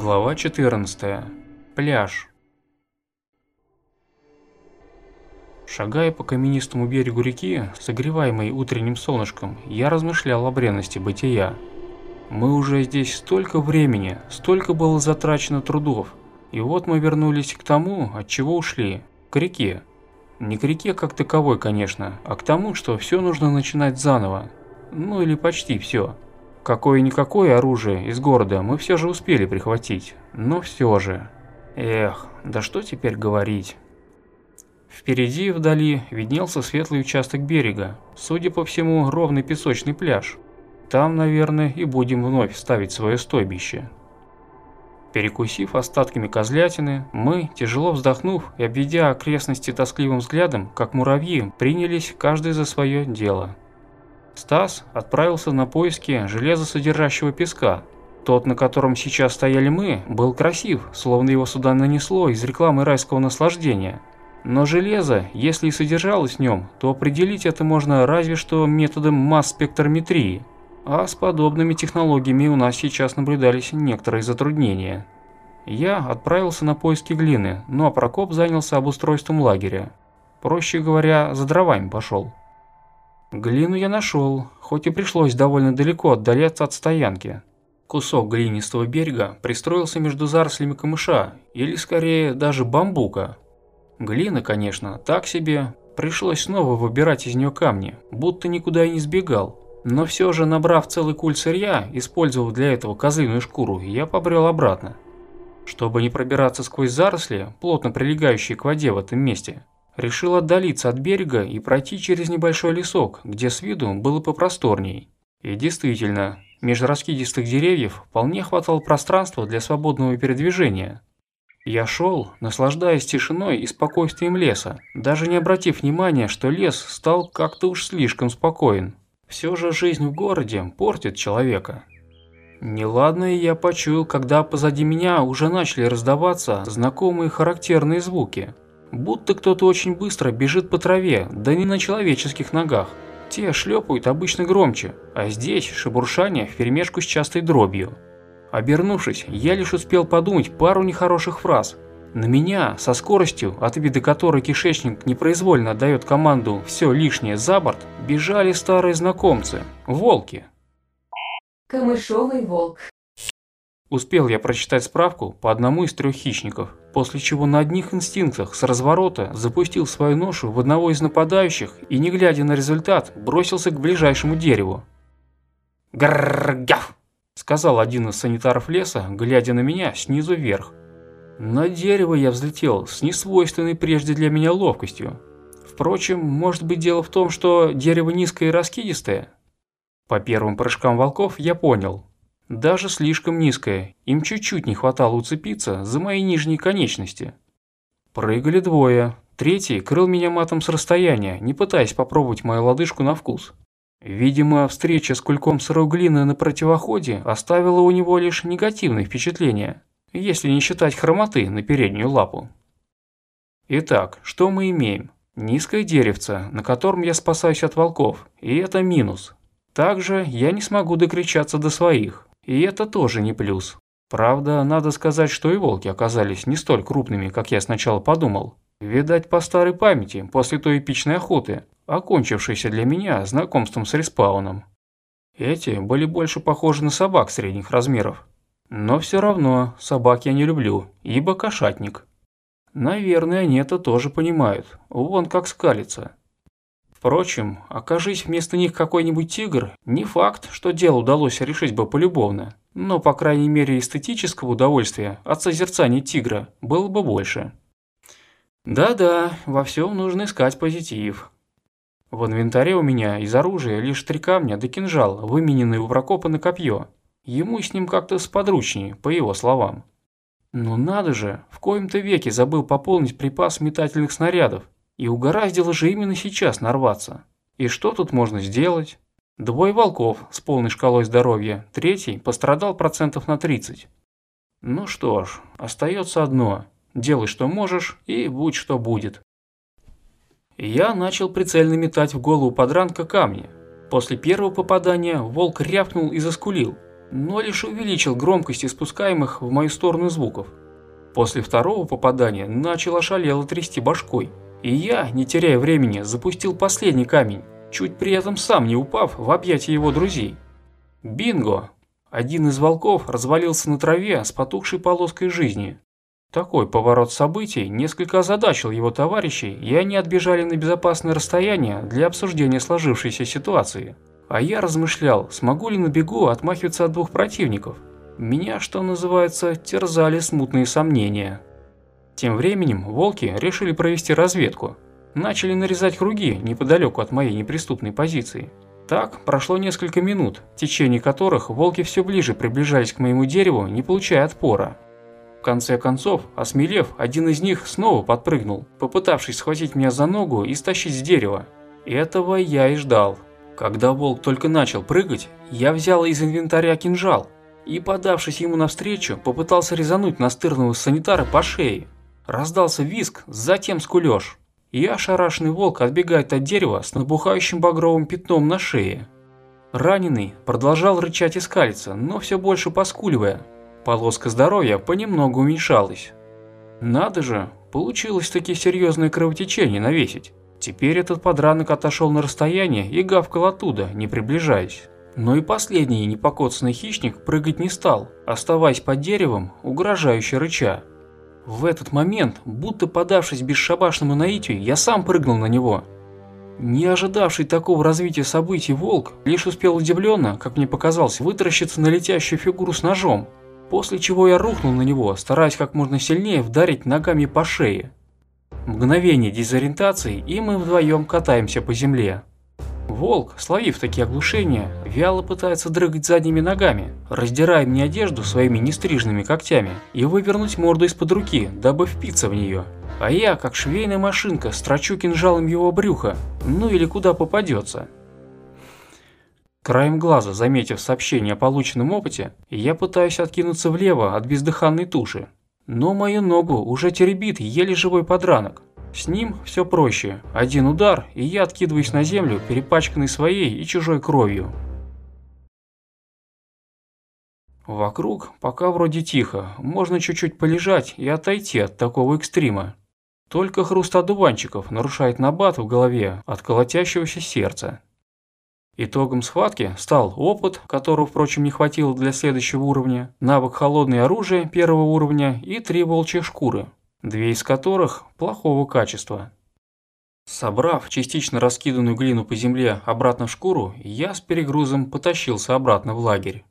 Глава 14. Пляж. Шагая по каменистому берегу реки, согреваемой утренним солнышком, я размышлял о бренности бытия. Мы уже здесь столько времени, столько было затрачено трудов, и вот мы вернулись к тому, от чего ушли, к реке. Не к реке как таковой, конечно, а к тому, что все нужно начинать заново. Ну или почти все. Какое-никакое оружие из города мы все же успели прихватить, но все же. Эх, да что теперь говорить. Впереди и вдали виднелся светлый участок берега, судя по всему, ровный песочный пляж. Там, наверное, и будем вновь ставить свое стойбище. Перекусив остатками козлятины, мы, тяжело вздохнув и обведя окрестности тоскливым взглядом, как муравьи, принялись каждый за свое дело. Стас отправился на поиски железосодержащего песка. Тот, на котором сейчас стояли мы, был красив, словно его сюда нанесло из рекламы райского наслаждения. Но железо, если и содержалось в нем, то определить это можно разве что методом масс-спектрометрии. А с подобными технологиями у нас сейчас наблюдались некоторые затруднения. Я отправился на поиски глины, но Прокоп занялся обустройством лагеря. Проще говоря, за дровами пошел. Глину я нашел, хоть и пришлось довольно далеко отдаляться от стоянки. Кусок глинистого берега пристроился между зарослями камыша, или скорее даже бамбука. Глина, конечно, так себе, пришлось снова выбирать из нее камни, будто никуда и не сбегал. Но все же, набрав целый куль сырья, использовав для этого козлиную шкуру, я побрел обратно. Чтобы не пробираться сквозь заросли, плотно прилегающие к воде в этом месте, решил отдалиться от берега и пройти через небольшой лесок, где с виду было попросторней. И действительно, между раскидистых деревьев вполне хватало пространства для свободного передвижения. Я шел, наслаждаясь тишиной и спокойствием леса, даже не обратив внимания, что лес стал как-то уж слишком спокоен. Все же жизнь в городе портит человека. Неладное я почуял, когда позади меня уже начали раздаваться знакомые характерные звуки – Будто кто-то очень быстро бежит по траве, да не на человеческих ногах. Те шлепают обычно громче, а здесь шебуршание вперемешку с частой дробью. Обернувшись, я лишь успел подумать пару нехороших фраз. На меня, со скоростью, от вида которой кишечник непроизвольно отдает команду «все лишнее за борт», бежали старые знакомцы – волки. Камышовый волк. Успел я прочитать справку по одному из трех хищников, после чего на одних инстинктах с разворота запустил свою ношу в одного из нападающих и, не глядя на результат, бросился к ближайшему дереву. «Грррррргяф!» – сказал один из санитаров леса, глядя на меня снизу вверх. На дерево я взлетел с несвойственной прежде для меня ловкостью. Впрочем, может быть дело в том, что дерево низкое и раскидистое? По первым прыжкам волков я понял, даже слишком низкая, им чуть-чуть не хватало уцепиться за мои нижние конечности. Прыгали двое, третий крыл меня матом с расстояния, не пытаясь попробовать мою лодыжку на вкус. Видимо, встреча с кульком сырой глины на противоходе оставила у него лишь негативные впечатления, если не считать хромоты на переднюю лапу. Итак, что мы имеем? Низкое деревце, на котором я спасаюсь от волков, и это минус. Также я не смогу докричаться до своих. И это тоже не плюс. Правда, надо сказать, что и волки оказались не столь крупными, как я сначала подумал. Видать, по старой памяти, после той эпичной охоты, окончившейся для меня знакомством с респауном. Эти были больше похожи на собак средних размеров. Но все равно собак я не люблю, ибо кошатник. Наверное, они это тоже понимают, вон как скалится. Впрочем, окажись вместо них какой-нибудь тигр, не факт, что дело удалось решить бы полюбовно, но, по крайней мере, эстетического удовольствия от созерцания тигра было бы больше. Да-да, во всем нужно искать позитив. В инвентаре у меня из оружия лишь три камня да кинжал, вымененный у прокопа на копье. Ему с ним как-то сподручнее, по его словам. Но надо же, в коем-то веке забыл пополнить припас метательных снарядов, и угораздило же именно сейчас нарваться. И что тут можно сделать? Двое волков с полной шкалой здоровья, третий пострадал процентов на 30. Ну что ж, остается одно. Делай что можешь и будь что будет. Я начал прицельно метать в голову подранка камни. После первого попадания волк рявкнул и заскулил, но лишь увеличил громкость испускаемых в мою сторону звуков. После второго попадания начал ошалело трясти башкой. И я, не теряя времени, запустил последний камень, чуть при этом сам не упав в объятия его друзей. Бинго! Один из волков развалился на траве с потухшей полоской жизни. Такой поворот событий несколько озадачил его товарищей, и они отбежали на безопасное расстояние для обсуждения сложившейся ситуации. А я размышлял, смогу ли на бегу отмахиваться от двух противников. Меня, что называется, терзали смутные сомнения. Тем временем волки решили провести разведку. Начали нарезать круги неподалеку от моей неприступной позиции. Так прошло несколько минут, в течение которых волки все ближе приближались к моему дереву, не получая отпора. В конце концов, осмелев, один из них снова подпрыгнул, попытавшись схватить меня за ногу и стащить с дерева. Этого я и ждал. Когда волк только начал прыгать, я взял из инвентаря кинжал и, подавшись ему навстречу, попытался резануть настырного санитара по шее, Раздался визг, затем скулёж. И ошарашенный волк отбегает от дерева с набухающим багровым пятном на шее. Раненый продолжал рычать и скалиться, но все больше поскуливая. Полоска здоровья понемногу уменьшалась. Надо же, получилось таки серьезное кровотечение навесить. Теперь этот подранок отошел на расстояние и гавкал оттуда, не приближаясь. Но и последний непокоцанный хищник прыгать не стал, оставаясь под деревом, угрожающе рыча. В этот момент, будто подавшись бесшабашному наитию, я сам прыгнул на него. Не ожидавший такого развития событий волк лишь успел удивленно, как мне показалось, вытаращиться на летящую фигуру с ножом, после чего я рухнул на него, стараясь как можно сильнее вдарить ногами по шее. Мгновение дезориентации, и мы вдвоем катаемся по земле. Волк, словив такие оглушения, вяло пытается дрыгать задними ногами, раздирая мне одежду своими нестрижными когтями и вывернуть морду из-под руки, дабы впиться в нее. А я, как швейная машинка, строчу кинжалом его брюха, ну или куда попадется. Краем глаза, заметив сообщение о полученном опыте, я пытаюсь откинуться влево от бездыханной туши. Но мою ногу уже теребит еле живой подранок. С ним все проще. Один удар, и я откидываюсь на землю, перепачканный своей и чужой кровью. Вокруг пока вроде тихо, можно чуть-чуть полежать и отойти от такого экстрима. Только хруст одуванчиков нарушает набат в голове от колотящегося сердца. Итогом схватки стал опыт, которого, впрочем, не хватило для следующего уровня, навык холодное оружие первого уровня и три волчьи шкуры две из которых плохого качества. Собрав частично раскиданную глину по земле обратно в шкуру, я с перегрузом потащился обратно в лагерь.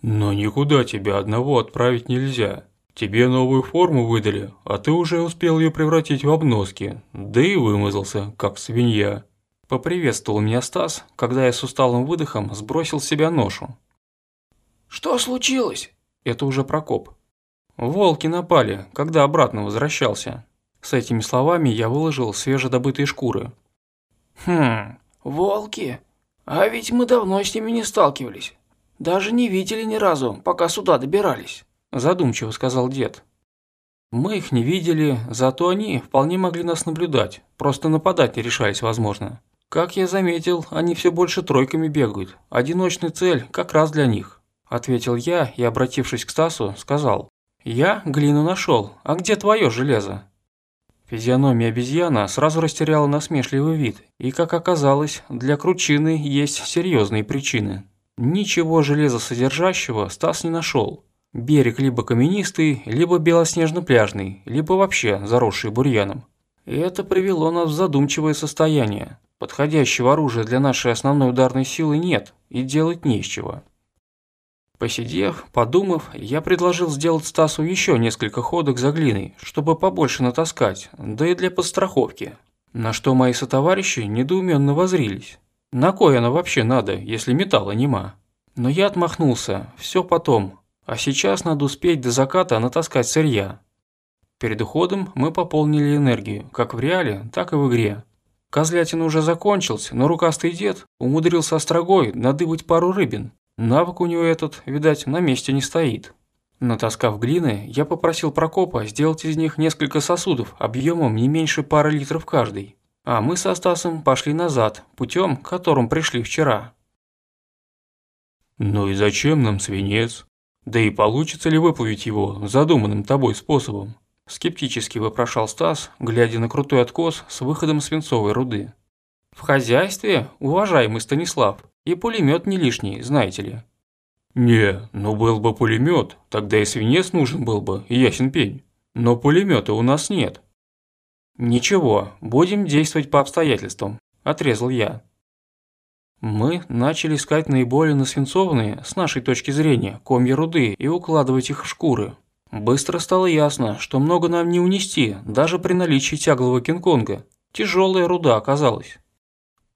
«Но никуда тебя одного отправить нельзя. Тебе новую форму выдали, а ты уже успел ее превратить в обноски, да и вымазался, как свинья». Поприветствовал меня Стас, когда я с усталым выдохом сбросил с себя ношу. «Что случилось?» Это уже Прокоп. «Волки напали, когда обратно возвращался». С этими словами я выложил свежедобытые шкуры. «Хм, волки? А ведь мы давно с ними не сталкивались. Даже не видели ни разу, пока сюда добирались», – задумчиво сказал дед. «Мы их не видели, зато они вполне могли нас наблюдать, просто нападать не решались, возможно. Как я заметил, они все больше тройками бегают, одиночный цель как раз для них», – ответил я и, обратившись к Стасу, сказал. «Я глину нашел. А где твое железо?» Физиономия обезьяна сразу растеряла насмешливый вид, и, как оказалось, для кручины есть серьезные причины. Ничего железосодержащего Стас не нашел. Берег либо каменистый, либо белоснежно-пляжный, либо вообще заросший бурьяном. И это привело нас в задумчивое состояние. Подходящего оружия для нашей основной ударной силы нет, и делать нечего. Посидев, подумав, я предложил сделать Стасу еще несколько ходок за глиной, чтобы побольше натаскать, да и для подстраховки. На что мои сотоварищи недоуменно возрились. На кое оно вообще надо, если металла нема? Но я отмахнулся, все потом. А сейчас надо успеть до заката натаскать сырья. Перед уходом мы пополнили энергию, как в реале, так и в игре. Козлятин уже закончился, но рукастый дед умудрился острогой надыбать пару рыбин. Навык у него этот, видать, на месте не стоит. Натаскав глины, я попросил Прокопа сделать из них несколько сосудов объемом не меньше пары литров каждый. А мы со Стасом пошли назад, путем, к которым пришли вчера. «Ну и зачем нам свинец? Да и получится ли выплавить его задуманным тобой способом?» Скептически вопрошал Стас, глядя на крутой откос с выходом свинцовой руды. «В хозяйстве, уважаемый Станислав, и пулемет не лишний, знаете ли. Не, ну был бы пулемет, тогда и свинец нужен был бы, и ясен пень. Но пулемета у нас нет. Ничего, будем действовать по обстоятельствам, отрезал я. Мы начали искать наиболее насвинцованные, с нашей точки зрения, комья руды и укладывать их в шкуры. Быстро стало ясно, что много нам не унести, даже при наличии тяглого Кинг-Конга. Тяжелая руда оказалась.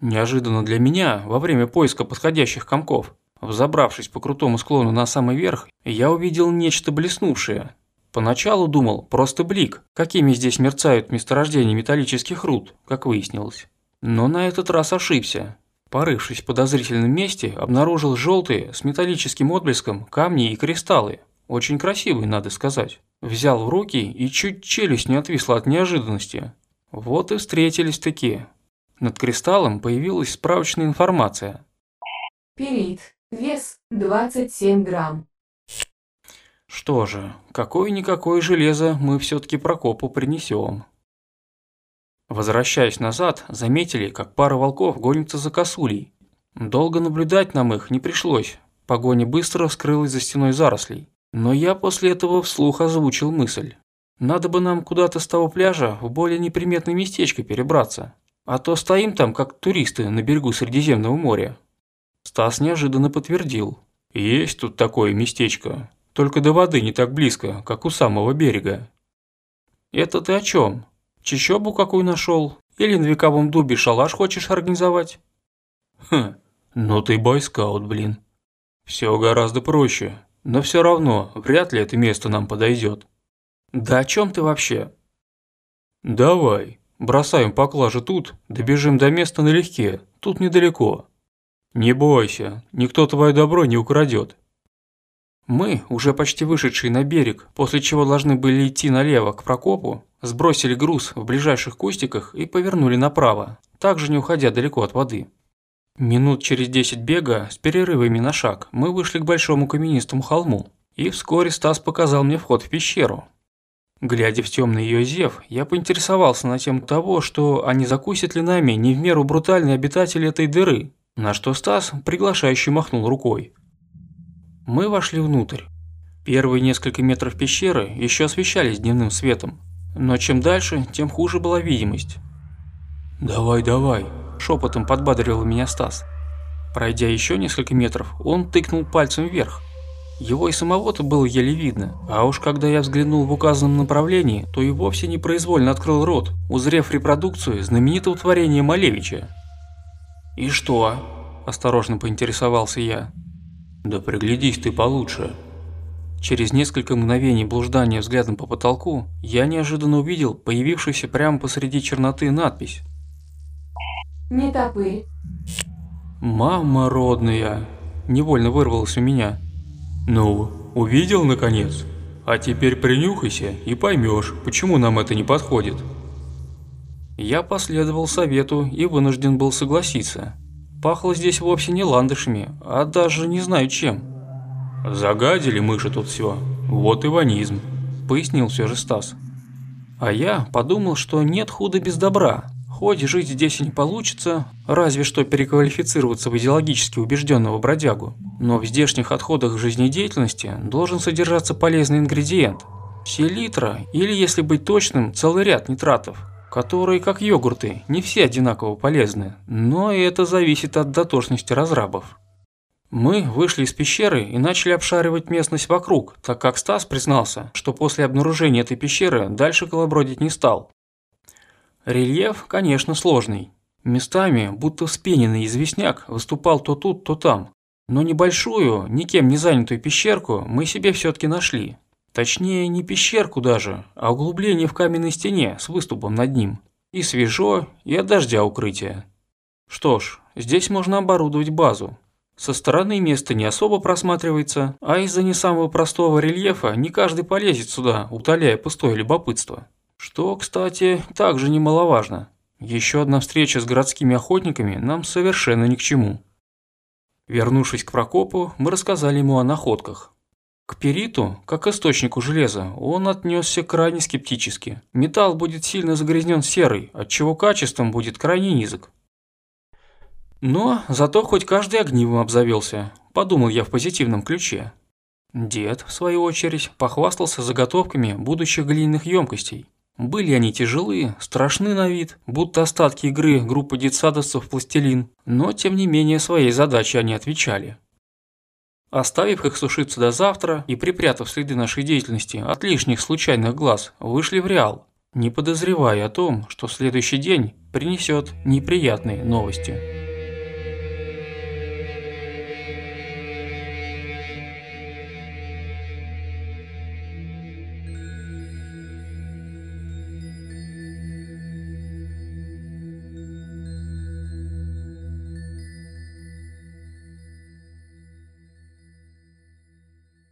Неожиданно для меня, во время поиска подходящих комков, взобравшись по крутому склону на самый верх, я увидел нечто блеснувшее. Поначалу думал, просто блик, какими здесь мерцают месторождения металлических руд, как выяснилось. Но на этот раз ошибся. Порывшись в подозрительном месте, обнаружил желтые с металлическим отблеском камни и кристаллы. Очень красивые, надо сказать. Взял в руки и чуть челюсть не отвисла от неожиданности. Вот и встретились такие. Над кристаллом появилась справочная информация. Перит. Вес 27 грамм. Что же, какое-никакое железо мы все-таки Прокопу принесем. Возвращаясь назад, заметили, как пара волков гонится за косулей. Долго наблюдать нам их не пришлось. Погоня быстро скрылась за стеной зарослей. Но я после этого вслух озвучил мысль. Надо бы нам куда-то с того пляжа в более неприметное местечко перебраться. А то стоим там, как туристы на берегу Средиземного моря». Стас неожиданно подтвердил. «Есть тут такое местечко, только до воды не так близко, как у самого берега». «Это ты о чем? Чищобу какую нашел? Или на вековом дубе шалаш хочешь организовать?» «Хм, ну ты бойскаут, блин. Все гораздо проще, но все равно вряд ли это место нам подойдет. «Да о чем ты вообще?» «Давай, Бросаем поклажи тут, добежим до места налегке, тут недалеко. Не бойся, никто твое добро не украдет. Мы, уже почти вышедшие на берег, после чего должны были идти налево к Прокопу, сбросили груз в ближайших кустиках и повернули направо, также не уходя далеко от воды. Минут через 10 бега, с перерывами на шаг, мы вышли к большому каменистому холму. И вскоре Стас показал мне вход в пещеру, Глядя в темный ее зев, я поинтересовался на тему того, что они закусят ли нами не в меру брутальные обитатели этой дыры, на что Стас приглашающий махнул рукой. Мы вошли внутрь. Первые несколько метров пещеры еще освещались дневным светом, но чем дальше, тем хуже была видимость. «Давай, давай», – шепотом подбадривал меня Стас. Пройдя еще несколько метров, он тыкнул пальцем вверх. Его и самого-то было еле видно, а уж когда я взглянул в указанном направлении, то и вовсе непроизвольно открыл рот, узрев репродукцию знаменитого творения Малевича. «И что?» – осторожно поинтересовался я. «Да приглядись ты получше». Через несколько мгновений блуждания взглядом по потолку, я неожиданно увидел появившуюся прямо посреди черноты надпись. «Не топырь». «Мама родная!» – невольно вырвалась у меня – «Ну, увидел, наконец? А теперь принюхайся и поймешь, почему нам это не подходит». Я последовал совету и вынужден был согласиться. Пахло здесь вовсе не ландышами, а даже не знаю чем. «Загадили мыши тут все, вот и ванизм», – пояснил все же Стас. А я подумал, что нет худа без добра, Хоть жить здесь и не получится, разве что переквалифицироваться в идеологически убежденного бродягу, но в здешних отходах жизнедеятельности должен содержаться полезный ингредиент – селитра или, если быть точным, целый ряд нитратов, которые, как йогурты, не все одинаково полезны, но и это зависит от дотошности разрабов. Мы вышли из пещеры и начали обшаривать местность вокруг, так как Стас признался, что после обнаружения этой пещеры дальше колобродить не стал. Рельеф, конечно, сложный. Местами, будто вспененный известняк, выступал то тут, то там. Но небольшую, никем не занятую пещерку мы себе все таки нашли. Точнее, не пещерку даже, а углубление в каменной стене с выступом над ним. И свежо, и от дождя укрытие. Что ж, здесь можно оборудовать базу. Со стороны место не особо просматривается, а из-за не самого простого рельефа не каждый полезет сюда, утоляя пустое любопытство. Что, кстати, также немаловажно. Еще одна встреча с городскими охотниками нам совершенно ни к чему. Вернувшись к Прокопу, мы рассказали ему о находках. К периту, как источнику железа, он отнесся крайне скептически. Металл будет сильно загрязнен серой, отчего качеством будет крайне низок. Но зато хоть каждый огнивом обзавелся, подумал я в позитивном ключе. Дед, в свою очередь, похвастался заготовками будущих глиняных емкостей. Были они тяжелые, страшны на вид, будто остатки игры группы детсадовцев «Пластилин», но тем не менее своей задачей они отвечали. Оставив их сушиться до завтра и припрятав следы нашей деятельности от лишних случайных глаз, вышли в Реал, не подозревая о том, что следующий день принесет неприятные новости.